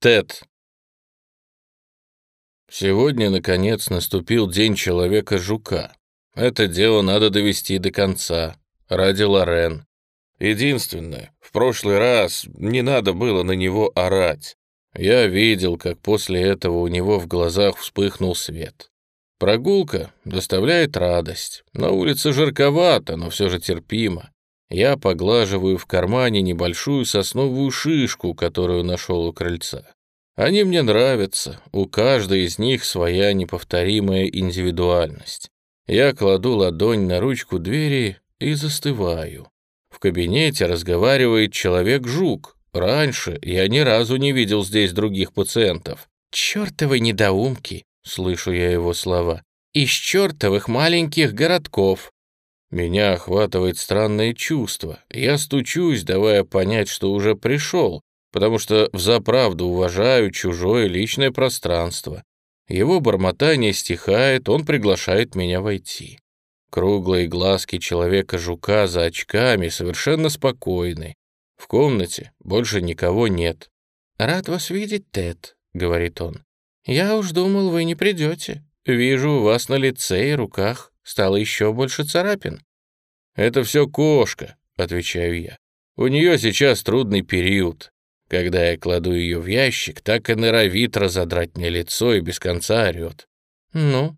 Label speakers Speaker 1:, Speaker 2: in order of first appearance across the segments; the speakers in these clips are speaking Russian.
Speaker 1: Тед. Сегодня, наконец, наступил день Человека-жука. Это дело надо довести до конца. Ради Лорен. Единственное, в прошлый раз не надо было на него орать. Я видел, как после этого у него в глазах вспыхнул свет. Прогулка доставляет радость. На улице жарковато, но все же терпимо. Я поглаживаю в кармане небольшую сосновую шишку, которую нашел у крыльца. Они мне нравятся, у каждой из них своя неповторимая индивидуальность. Я кладу ладонь на ручку двери и застываю. В кабинете разговаривает человек-жук. Раньше я ни разу не видел здесь других пациентов. «Чёртовы недоумки!» — слышу я его слова. «Из чёртовых маленьких городков!» Меня охватывает странное чувство. Я стучусь, давая понять, что уже пришел, потому что взаправду уважаю чужое личное пространство. Его бормотание стихает, он приглашает меня войти. Круглые глазки человека-жука за очками совершенно спокойны. В комнате больше никого нет. «Рад вас видеть, Тед», — говорит он. «Я уж думал, вы не придете. Вижу, у вас на лице и руках стало еще больше царапин». «Это все кошка», — отвечаю я. «У нее сейчас трудный период. Когда я кладу ее в ящик, так и норовит разодрать мне лицо и без конца орет». «Ну,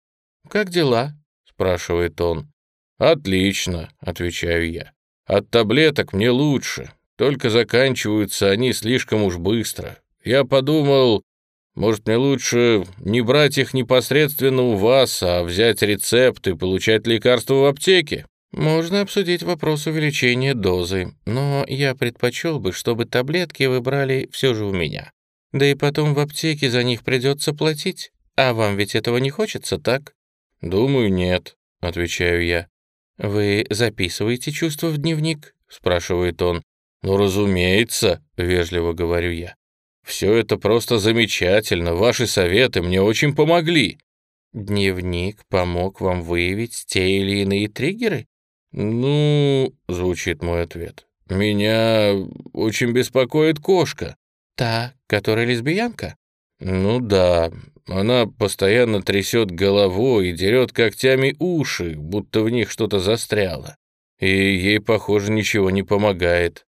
Speaker 1: как дела?» — спрашивает он. «Отлично», — отвечаю я. «От таблеток мне лучше, только заканчиваются они слишком уж быстро. Я подумал, может, мне лучше не брать их непосредственно у вас, а взять рецепт и получать лекарства в аптеке?» «Можно обсудить вопрос увеличения дозы, но я предпочел бы, чтобы таблетки вы брали все же у меня. Да и потом в аптеке за них придется платить. А вам ведь этого не хочется, так?» «Думаю, нет», — отвечаю я. «Вы записываете чувства в дневник?» — спрашивает он. «Ну, разумеется», — вежливо говорю я. «Все это просто замечательно, ваши советы мне очень помогли». «Дневник помог вам выявить те или иные триггеры?» «Ну...» — звучит мой ответ. «Меня очень беспокоит кошка». «Та, которая лесбиянка?» «Ну да. Она постоянно трясет головой и дерет когтями уши, будто в них что-то застряло. И ей, похоже, ничего не помогает».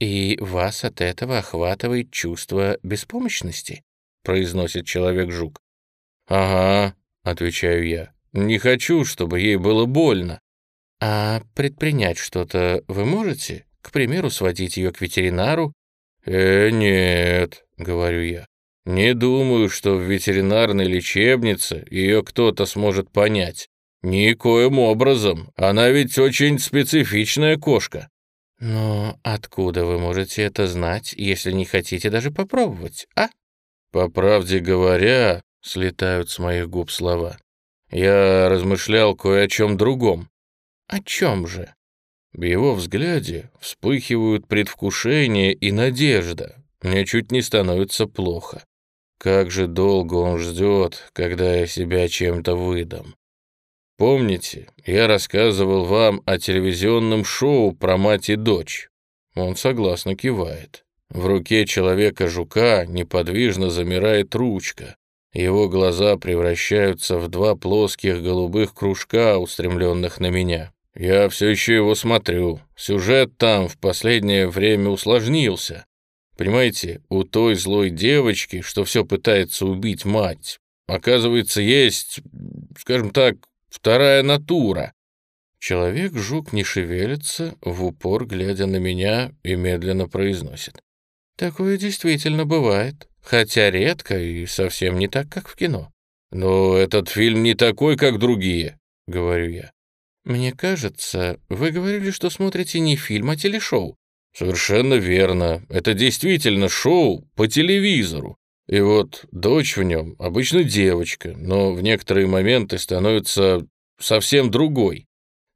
Speaker 1: «И вас от этого охватывает чувство беспомощности?» — произносит человек-жук. «Ага», — отвечаю я. «Не хочу, чтобы ей было больно». «А предпринять что-то вы можете? К примеру, сводить ее к ветеринару?» «Э, нет», — говорю я. «Не думаю, что в ветеринарной лечебнице ее кто-то сможет понять. Никоим образом. Она ведь очень специфичная кошка». «Но откуда вы можете это знать, если не хотите даже попробовать, а?» «По правде говоря», — слетают с моих губ слова, «я размышлял кое о чем другом. «О чем же?» В его взгляде вспыхивают предвкушение и надежда. Мне чуть не становится плохо. Как же долго он ждет, когда я себя чем-то выдам. Помните, я рассказывал вам о телевизионном шоу про мать и дочь? Он согласно кивает. В руке человека-жука неподвижно замирает ручка. Его глаза превращаются в два плоских голубых кружка, устремленных на меня. Я все еще его смотрю. Сюжет там в последнее время усложнился. Понимаете, у той злой девочки, что все пытается убить мать, оказывается, есть, скажем так, вторая натура. Человек-жук не шевелится, в упор глядя на меня и медленно произносит. Такое действительно бывает, хотя редко и совсем не так, как в кино. Но этот фильм не такой, как другие, говорю я. «Мне кажется, вы говорили, что смотрите не фильм, а телешоу». «Совершенно верно. Это действительно шоу по телевизору. И вот дочь в нем обычно девочка, но в некоторые моменты становится совсем другой».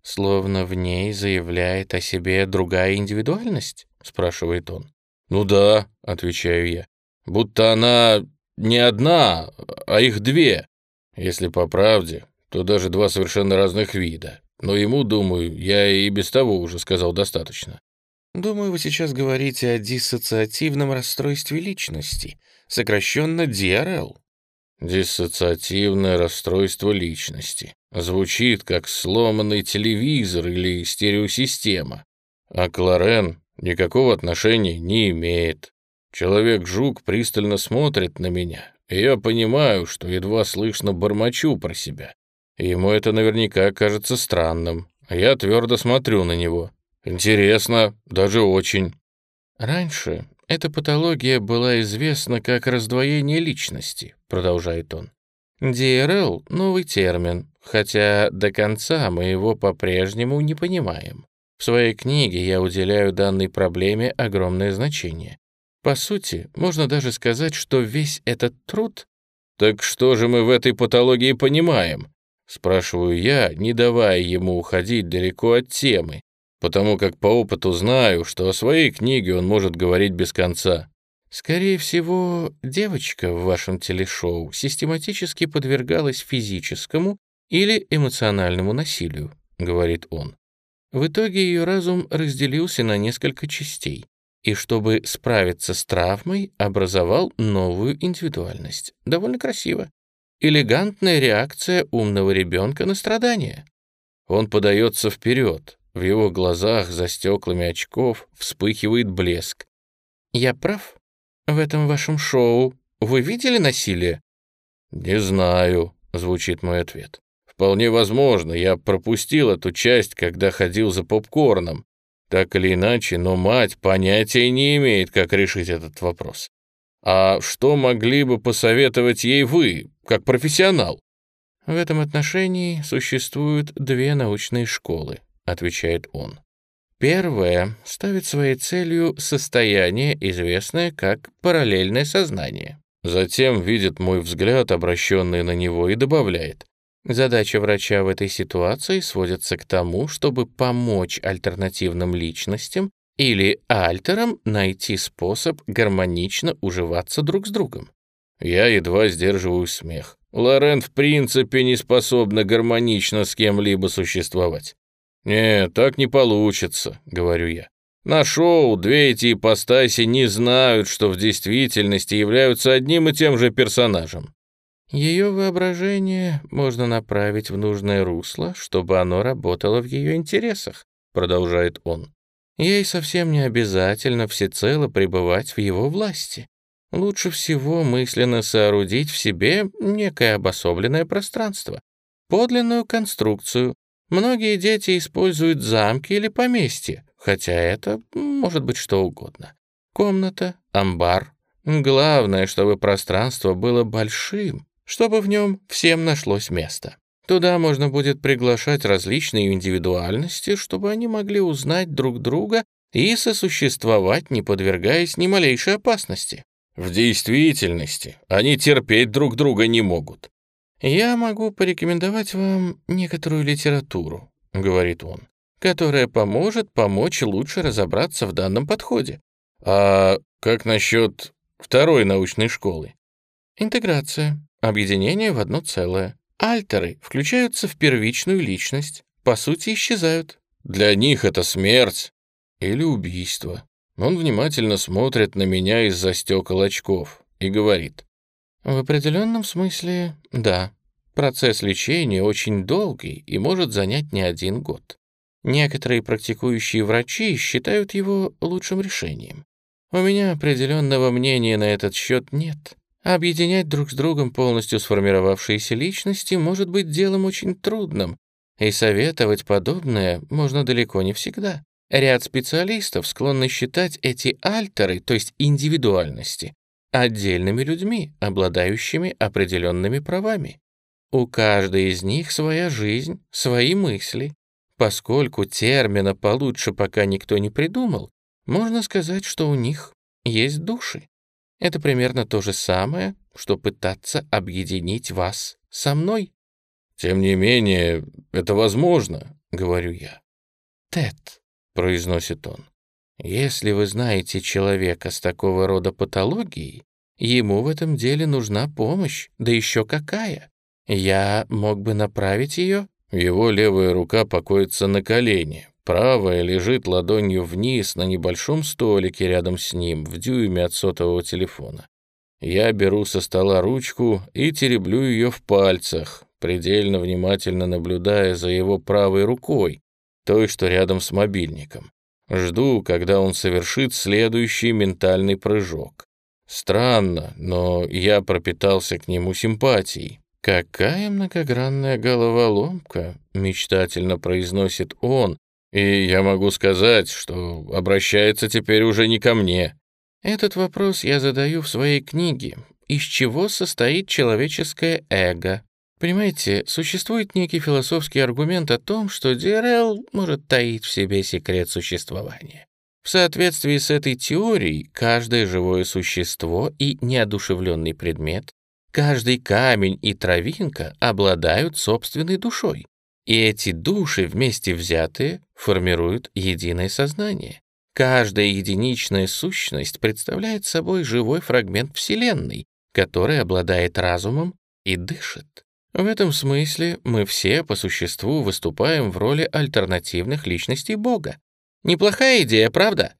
Speaker 1: «Словно в ней заявляет о себе другая индивидуальность?» — спрашивает он. «Ну да», — отвечаю я. «Будто она не одна, а их две. Если по правде, то даже два совершенно разных вида но ему, думаю, я и без того уже сказал достаточно.
Speaker 2: Думаю, вы сейчас говорите о диссоциативном расстройстве личности, сокращенно DRL.
Speaker 1: Диссоциативное расстройство личности. Звучит как сломанный телевизор или стереосистема. А Кларен никакого отношения не имеет. Человек-жук пристально смотрит на меня, и я понимаю, что едва слышно бормочу про себя. Ему это наверняка кажется странным. Я твердо смотрю на него. Интересно, даже очень.
Speaker 2: Раньше эта патология была известна как раздвоение личности, продолжает он. DRL — новый термин, хотя до конца мы его по-прежнему не понимаем. В своей книге я уделяю данной проблеме огромное значение. По сути, можно даже сказать, что весь этот труд...
Speaker 1: «Так что же мы в этой патологии понимаем?» Спрашиваю я, не давая ему уходить далеко от темы, потому как по опыту знаю, что о своей книге он может говорить без конца.
Speaker 2: Скорее всего, девочка в вашем телешоу систематически подвергалась физическому или эмоциональному насилию, говорит он. В итоге ее разум разделился на несколько частей, и чтобы справиться с травмой, образовал новую индивидуальность. Довольно красиво. Элегантная реакция умного ребенка на страдания.
Speaker 1: Он подается вперед, в его глазах за стеклами очков вспыхивает блеск.
Speaker 2: «Я прав? В этом вашем шоу вы видели насилие?»
Speaker 1: «Не знаю», — звучит мой ответ. «Вполне возможно, я пропустил эту часть, когда ходил за попкорном. Так или иначе, но мать понятия не имеет, как решить этот вопрос. А что могли бы посоветовать ей вы, как профессионал?
Speaker 2: В этом отношении существуют две научные школы, отвечает он. Первая ставит своей целью состояние, известное как параллельное сознание.
Speaker 1: Затем видит мой взгляд, обращенный на него, и добавляет.
Speaker 2: Задача врача в этой ситуации сводится к тому, чтобы помочь альтернативным личностям или альтерам найти способ гармонично уживаться друг с другом.
Speaker 1: Я едва сдерживаю смех. Лорен в принципе не способна гармонично с кем-либо существовать. «Нет, так не получится», — говорю я. На шоу две эти ипостаси не знают, что в действительности являются одним и тем же персонажем.
Speaker 2: Ее воображение можно направить в нужное русло, чтобы оно работало в ее интересах, продолжает он. Ей совсем не обязательно всецело пребывать в его власти. Лучше всего мысленно соорудить в себе некое обособленное пространство, подлинную конструкцию. Многие дети используют замки или поместья, хотя это может быть что угодно. Комната, амбар. Главное, чтобы пространство было большим, чтобы в нем всем нашлось место. Туда можно будет приглашать различные индивидуальности, чтобы они могли узнать друг друга и сосуществовать, не подвергаясь ни малейшей опасности.
Speaker 1: В действительности они терпеть друг друга не могут.
Speaker 2: «Я могу порекомендовать вам некоторую литературу», — говорит он, «которая поможет помочь лучше разобраться в данном подходе».
Speaker 1: «А как насчет второй научной школы?»
Speaker 2: «Интеграция, объединение в одно целое. Альтеры включаются в первичную личность, по сути исчезают».
Speaker 1: «Для них это смерть или убийство», он внимательно смотрит на меня из-за стекол очков и говорит.
Speaker 2: В определенном смысле, да. Процесс лечения очень долгий и может занять не один год. Некоторые практикующие врачи считают его лучшим решением. У меня определенного мнения на этот счет нет. Объединять друг с другом полностью сформировавшиеся личности может быть делом очень трудным, и советовать подобное можно далеко не всегда. Ряд специалистов склонны считать эти альтеры, то есть индивидуальности, отдельными людьми, обладающими определенными правами. У каждой из них своя жизнь, свои мысли. Поскольку термина получше пока никто не придумал, можно сказать, что у них есть души. Это примерно то же самое, что пытаться объединить вас со мной.
Speaker 1: «Тем не менее, это возможно», — говорю я.
Speaker 2: Тед, — произносит он. «Если вы знаете человека с такого рода патологией, ему в этом деле нужна помощь, да еще какая. Я мог бы направить ее?»
Speaker 1: Его левая рука покоится на колене, Правая лежит ладонью вниз на небольшом столике рядом с ним, в дюйме от сотового телефона. Я беру со стола ручку и тереблю ее в пальцах, предельно внимательно наблюдая за его правой рукой, той, что рядом с мобильником. Жду, когда он совершит следующий ментальный прыжок. Странно, но я пропитался к нему симпатией. «Какая многогранная головоломка!» — мечтательно произносит он, и я могу сказать, что обращается теперь уже не ко мне. Этот вопрос я задаю в своей книге. Из чего состоит человеческое эго? Понимаете, существует некий философский аргумент о том, что ДРЛ может таить в себе секрет существования. В соответствии с этой теорией, каждое живое существо и неодушевленный предмет, каждый камень и травинка обладают собственной душой. И эти души вместе взятые формируют единое сознание. Каждая единичная сущность представляет собой живой фрагмент Вселенной, который обладает разумом и дышит. В этом смысле мы все по существу выступаем в роли альтернативных личностей Бога. Неплохая идея, правда?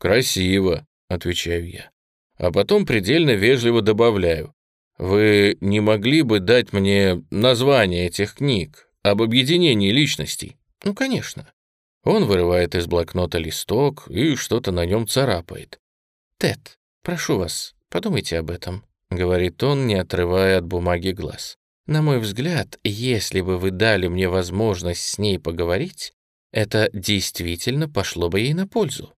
Speaker 1: «Красиво», — отвечаю я. А потом предельно вежливо добавляю. «Вы не могли бы дать мне название этих книг? об объединении личностей. Ну, конечно. Он вырывает из блокнота листок и что-то на нем царапает. «Тед, прошу вас, подумайте об этом», — говорит он, не отрывая от бумаги глаз. «На мой взгляд, если бы вы дали мне возможность с ней поговорить, это действительно пошло бы ей на пользу».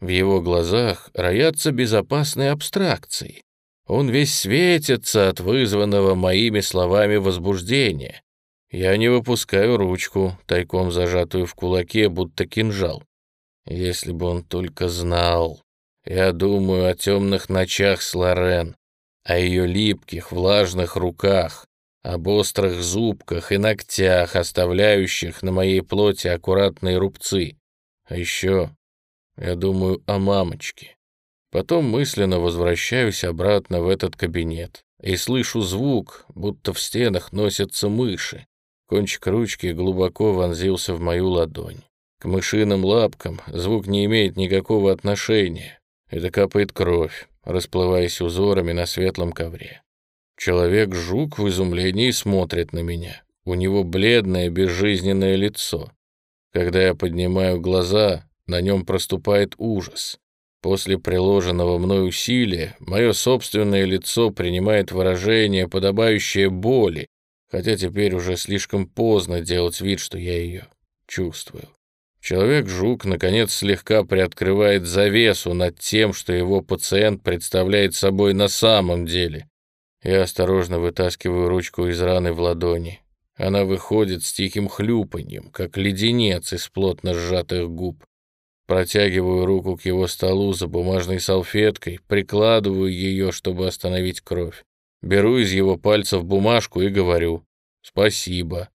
Speaker 1: В его глазах роятся безопасные абстракции. Он весь светится от вызванного моими словами возбуждения. Я не выпускаю ручку, тайком зажатую в кулаке, будто кинжал. Если бы он только знал. Я думаю о темных ночах с Лорен, о ее липких, влажных руках, об острых зубках и ногтях, оставляющих на моей плоти аккуратные рубцы. А еще я думаю о мамочке. Потом мысленно возвращаюсь обратно в этот кабинет и слышу звук, будто в стенах носятся мыши. Кончик ручки глубоко вонзился в мою ладонь. К мышиным лапкам звук не имеет никакого отношения. Это капает кровь, расплываясь узорами на светлом ковре. Человек-жук в изумлении смотрит на меня. У него бледное безжизненное лицо. Когда я поднимаю глаза, на нем проступает ужас. После приложенного мной усилия мое собственное лицо принимает выражение, подобающее боли, хотя теперь уже слишком поздно делать вид, что я ее чувствую. Человек-жук, наконец, слегка приоткрывает завесу над тем, что его пациент представляет собой на самом деле. Я осторожно вытаскиваю ручку из раны в ладони. Она выходит с тихим хлюпаньем, как леденец из плотно сжатых губ. Протягиваю руку к его столу за бумажной салфеткой, прикладываю ее, чтобы остановить кровь. Беру из его пальцев бумажку и говорю «Спасибо».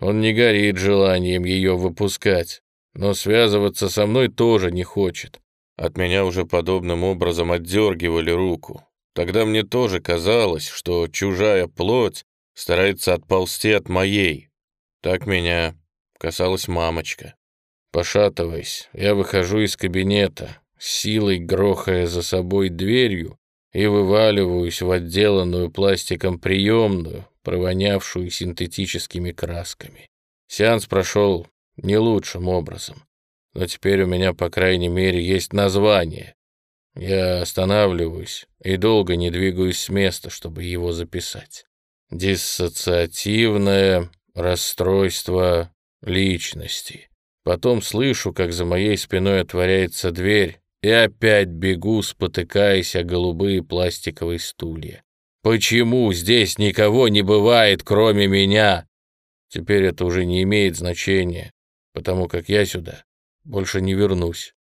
Speaker 1: Он не горит желанием ее выпускать, но связываться со мной тоже не хочет. От меня уже подобным образом отдергивали руку. Тогда мне тоже казалось, что чужая плоть старается отползти от моей. Так меня касалась мамочка. Пошатываясь, я выхожу из кабинета, силой грохая за собой дверью и вываливаюсь в отделанную пластиком приемную, провонявшую синтетическими красками. Сеанс прошел не лучшим образом, но теперь у меня, по крайней мере, есть название. Я останавливаюсь и долго не двигаюсь с места, чтобы его записать. Диссоциативное расстройство личности. Потом слышу, как за моей спиной отворяется дверь, и опять бегу, спотыкаясь о голубые пластиковые стулья. Почему здесь никого не бывает, кроме меня? Теперь это уже не имеет значения, потому как я сюда больше не вернусь.